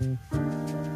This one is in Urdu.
Mm-hmm.